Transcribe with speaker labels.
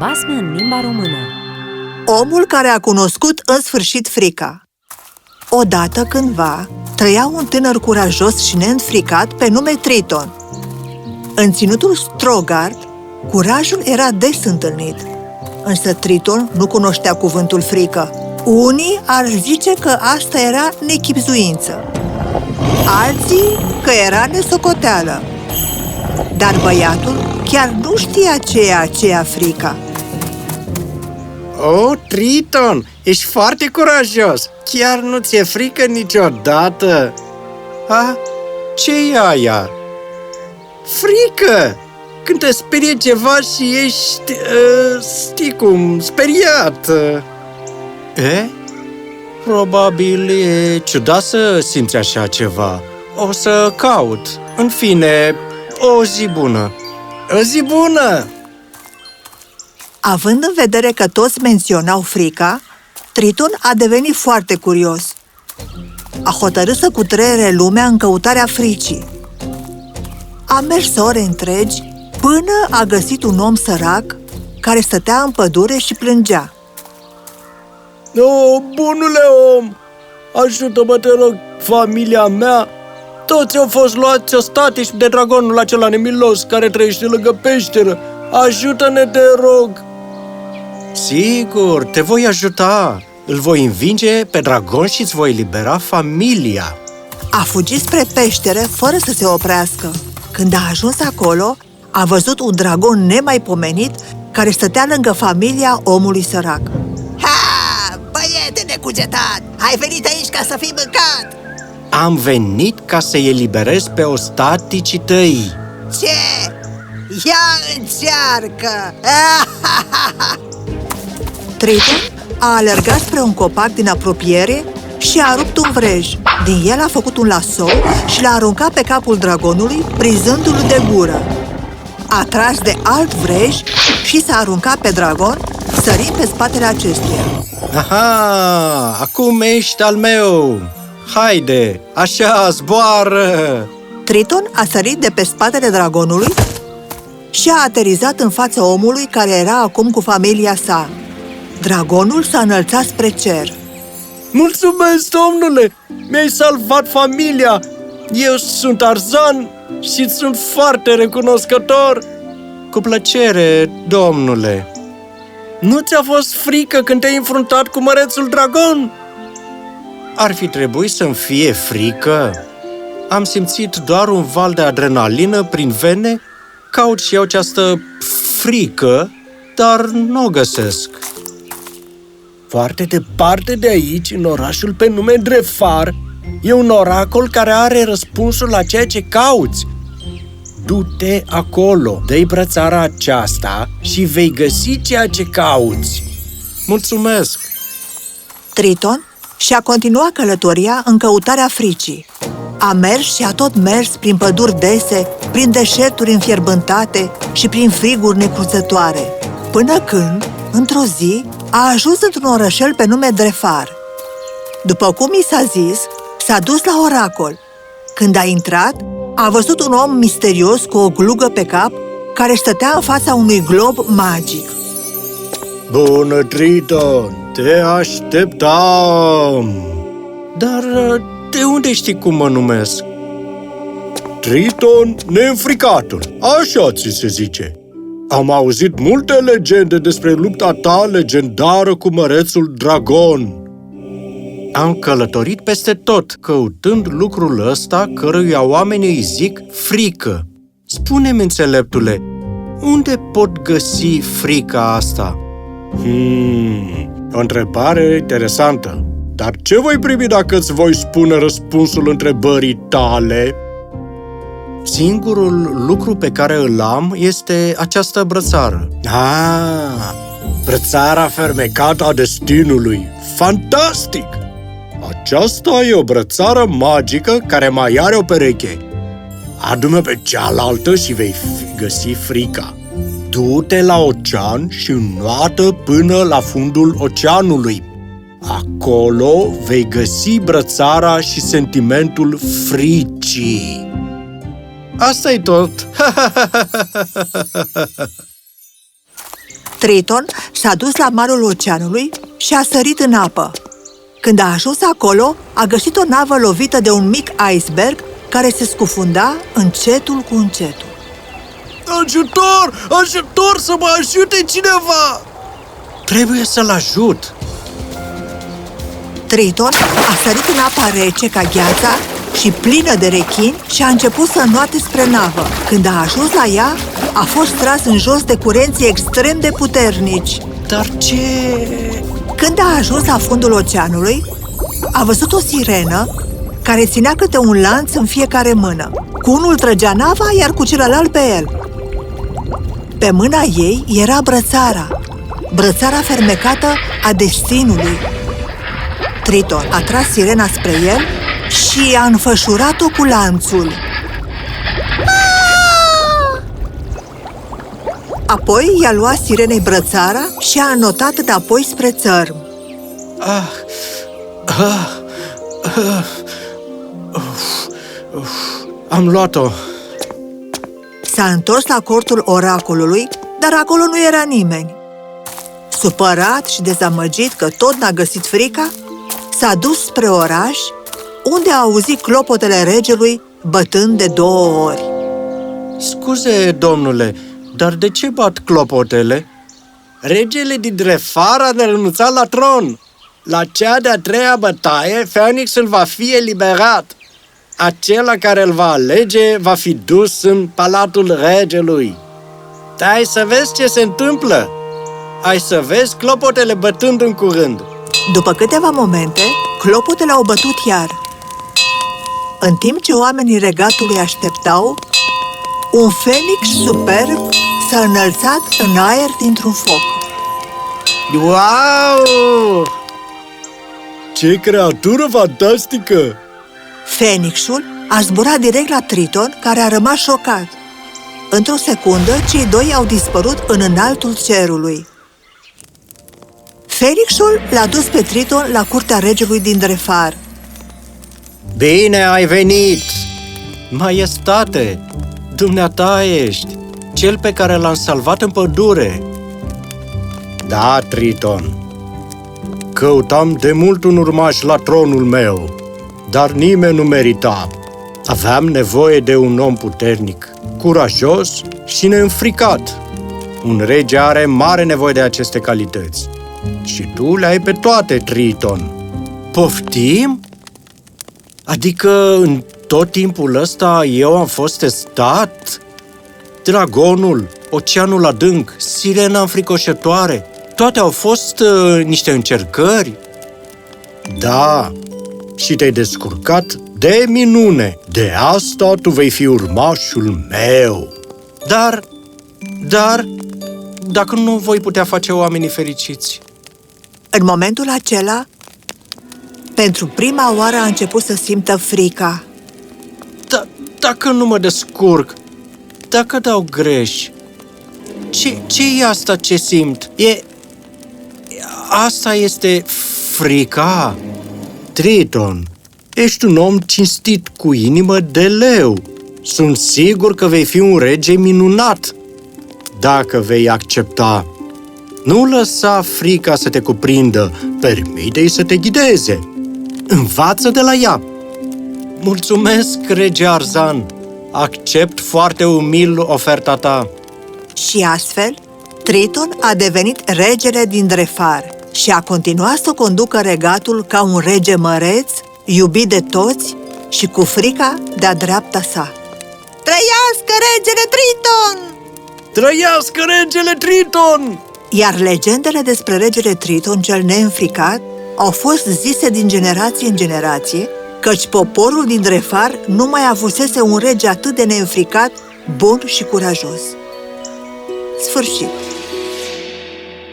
Speaker 1: Basme în limba română
Speaker 2: Omul care a cunoscut în sfârșit frica Odată cândva, trăia un tânăr curajos și neînfricat pe nume Triton. În ținutul Strogard, curajul era des întâlnit, însă Triton nu cunoștea cuvântul frică. Unii ar zice că asta era nechipzuință, alții că era nesocoteală. Dar băiatul chiar nu știa ce e aceea frica.
Speaker 3: Oh, Triton, ești foarte curajos! Chiar nu ți-e frică niciodată? A? ce e aia? Frică! Când te sperie ceva și ești, uh, știi cum, speriat. E? Probabil e ciudat să simți așa ceva. O să caut. În fine, o zi bună. O zi bună!
Speaker 2: Având în vedere că toți menționau frica, Triton a devenit foarte curios. A hotărât să cutrere lumea în căutarea fricii. A mers ore întregi până a găsit un om sărac care stătea în pădure și plângea.
Speaker 3: O, bunule om, ajută-mă, te rog, familia mea. Toți au fost luați ostatici de dragonul acela nemilos care trăiește lângă peșteră. Ajută-ne, te rog! Sigur, te voi ajuta. Îl voi învinge pe dragon și îți voi libera familia.
Speaker 2: A fugit spre peșteră fără să se oprească. Când a ajuns acolo, a văzut un dragon nemaipomenit care stătea lângă familia omului sărac.
Speaker 4: Ha! Băiete necugetat! Ai venit aici ca să fii mâncat!
Speaker 3: Am venit ca să-i eliberez pe ostaticii tăi.
Speaker 4: Ce? Ia încearcă!
Speaker 2: Triton a alergat spre un copac din apropiere și a rupt un vrej. Din el a făcut un lasou și l-a aruncat pe capul dragonului, prizându-l de gură. A tras de alt vrej și s-a aruncat pe dragon, sărind pe spatele acestuia.
Speaker 3: Aha, acum ești al meu! Haide, așa, zboară!
Speaker 2: Triton a sărit de pe spatele dragonului și a aterizat în fața omului care era acum cu familia sa. Dragonul s-a înălțat spre cer.
Speaker 3: Mulțumesc, domnule! Mi-ai salvat familia! Eu sunt Arzan și sunt foarte recunoscător! Cu plăcere, domnule! Nu ți-a fost frică când te-ai înfruntat cu mărețul dragon? Ar fi trebuit să-mi fie frică. Am simțit doar un val de adrenalină prin vene, caut și eu această frică, dar nu o găsesc. Foarte departe de aici, în orașul pe nume Drefar, e un oracol care are răspunsul la ceea ce cauți. Du-te acolo, dă-i brățara aceasta și vei găsi ceea ce cauți. Mulțumesc!
Speaker 2: Triton și-a continuat călătoria în căutarea fricii. A mers și a tot mers prin păduri dese, prin deșerturi înfierbântate și prin friguri necruțătoare, până când, într-o zi, a ajuns într-un orășel pe nume Drefar. După cum i s-a zis, s-a dus la oracol. Când a intrat, a văzut un om misterios cu o glugă pe cap care stătea în fața unui glob magic.
Speaker 3: Bună, Triton! Te așteptam! Dar de unde știi cum mă numesc? Triton neînfricatul, așa ți se zice. Am auzit multe legende despre lupta ta legendară cu mărețul dragon. Am călătorit peste tot, căutând lucrul ăsta căruia oamenii îi zic frică. Spune-mi, înțeleptule, unde pot găsi frica asta? Hmm, o întrebare interesantă. Dar ce voi primi dacă îți voi spune răspunsul întrebării tale? Singurul lucru pe care îl am este această brățară. Ah, brățara fermecată a destinului. Fantastic! Aceasta e o brățară magică care mai are o pereche. Adu-mă pe cealaltă și vei găsi frica. Du-te la ocean și înnoată până la fundul oceanului. Acolo vei găsi brățara și sentimentul fricii. Asta e tot!
Speaker 2: Triton s-a dus la malul oceanului și a sărit în apă. Când a ajuns acolo, a găsit o navă lovită de un mic iceberg care se scufunda încetul cu încetul.
Speaker 3: Ajutor! Ajutor să mă ajute cineva! Trebuie să-l ajut.
Speaker 2: Triton a sărit în apa rece ca gheața și plină de rechini și a început să înoate spre navă. Când a ajuns la ea, a fost tras în jos de curenții extrem de puternici.
Speaker 3: Dar ce...
Speaker 2: Când a ajuns la fundul oceanului, a văzut o sirenă care ținea câte un lanț în fiecare mână. Cu unul trăgea nava, iar cu celălalt pe el. Pe mâna ei era brățara, brățara fermecată a destinului. Triton a tras sirena spre el și a înfășurat-o cu lanțul. Apoi i-a luat sirenei brățara și a înotat înapoi spre țărm.
Speaker 3: Ah, ah, ah, uf, uf, am luat-o.
Speaker 2: S-a întors la cortul oracolului, dar acolo nu era nimeni. Supărat și dezamăgit că tot n-a găsit frica, s-a dus spre oraș, unde a auzit clopotele regelui bătând de două ori.
Speaker 3: Scuze, domnule, dar de ce bat clopotele? Regele din Drefar a renunțat la tron. La cea de-a treia bătaie, Phoenixul va fi eliberat. Acela care îl va alege va fi dus în palatul regelui. Stai să vezi ce se întâmplă. Ai să vezi clopotele bătând în curând.
Speaker 2: După câteva momente, clopotele au bătut iar. În timp ce oamenii regatului așteptau, un fenix superb s-a înălțat în aer dintr-un foc.
Speaker 3: Wow! Ce creatură fantastică!
Speaker 2: Fenixul a zburat direct la Triton, care a rămas șocat. Într-o secundă, cei doi au dispărut în înaltul cerului. Fenixul l-a dus pe Triton la curtea regelui din Drefar.
Speaker 3: Bine ai venit! Maiestate, dumneata ești, cel pe care l-am salvat în pădure. Da, Triton. Căutam de mult un urmaș la tronul meu, dar nimeni nu merita. Aveam nevoie de un om puternic, curajos și neînfricat. Un rege are mare nevoie de aceste calități. Și tu le ai pe toate, Triton. Poftim? Adică în tot timpul ăsta eu am fost testat? Dragonul, oceanul adânc, sirena înfricoșătoare, toate au fost uh, niște încercări? Da, și te-ai descurcat de minune. De asta tu vei fi urmașul meu. Dar, dar, dacă nu voi putea face oamenii fericiți?
Speaker 2: În momentul acela, pentru prima oară a început să simtă frica.
Speaker 3: Da, dacă nu mă descurc, dacă dau greș, ce, ce e asta ce simt? E... Asta este frica. Triton, ești un om cinstit cu inimă de leu. Sunt sigur că vei fi un rege minunat dacă vei accepta. Nu lăsa frica să te cuprindă, permite-i să te ghideze. Învață de la ea. Mulțumesc, rege Arzan. Accept foarte umil oferta ta.
Speaker 2: Și astfel, Triton a devenit regele din Drefar și a continuat să conducă regatul ca un rege măreț, iubit de toți și cu frica de-a dreapta sa.
Speaker 4: Trăiască regele Triton!
Speaker 3: Trăiască regele Triton!
Speaker 2: Iar legendele despre regele Triton cel neînfricat au fost zise din generație în generație, căci poporul din Drefar nu mai avusese un rege atât de neînfricat, bun și curajos. Sfârșit.